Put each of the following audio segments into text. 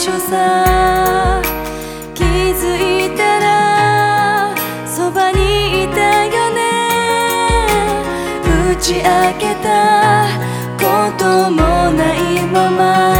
初さ気づいたらそばにいたよね。打ち明けたこともないまま。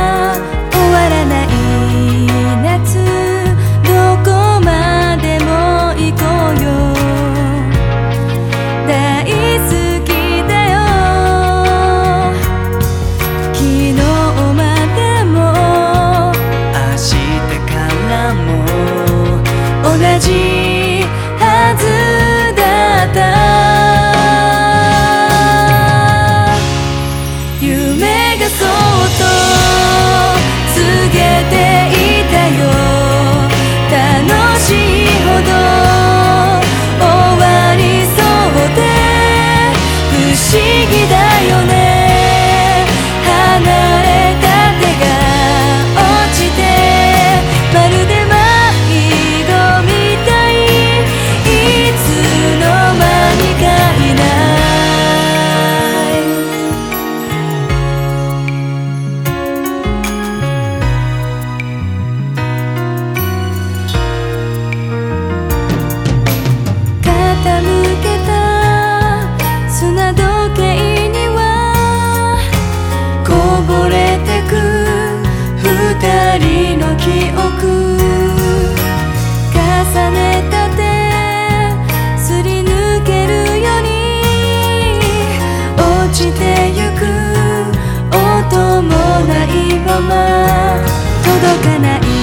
ない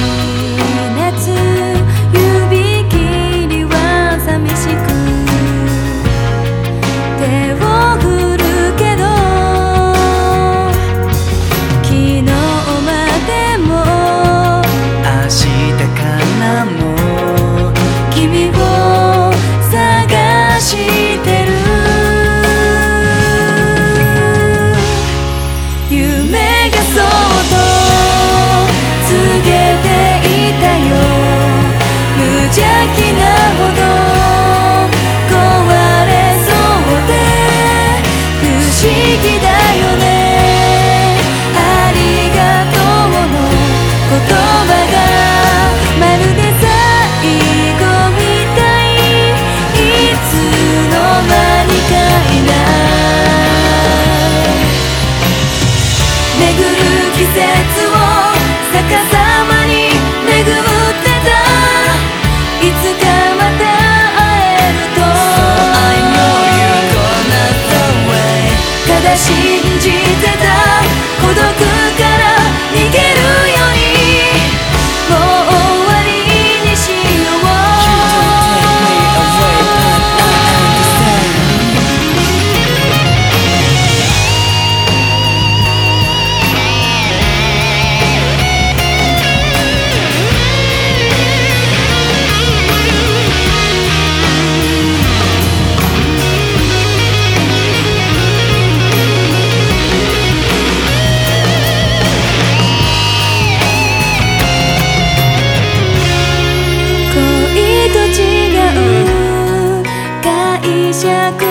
し